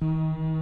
you